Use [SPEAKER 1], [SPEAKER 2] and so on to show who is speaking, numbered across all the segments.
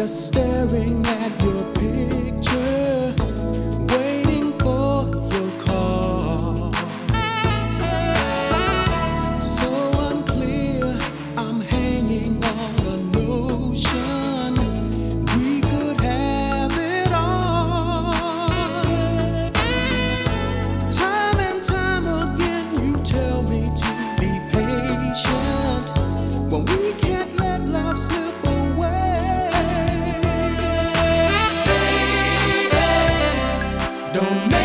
[SPEAKER 1] just staring at you. don't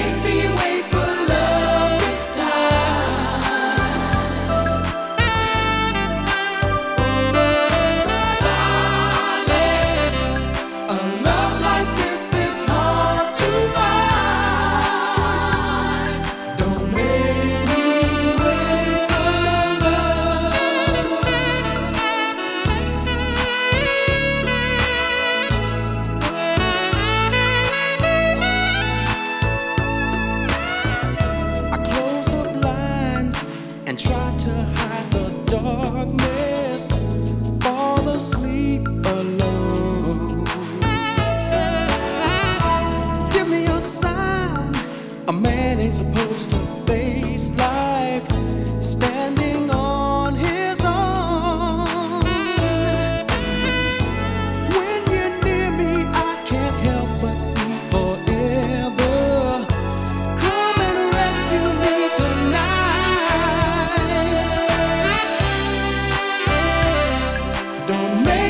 [SPEAKER 1] made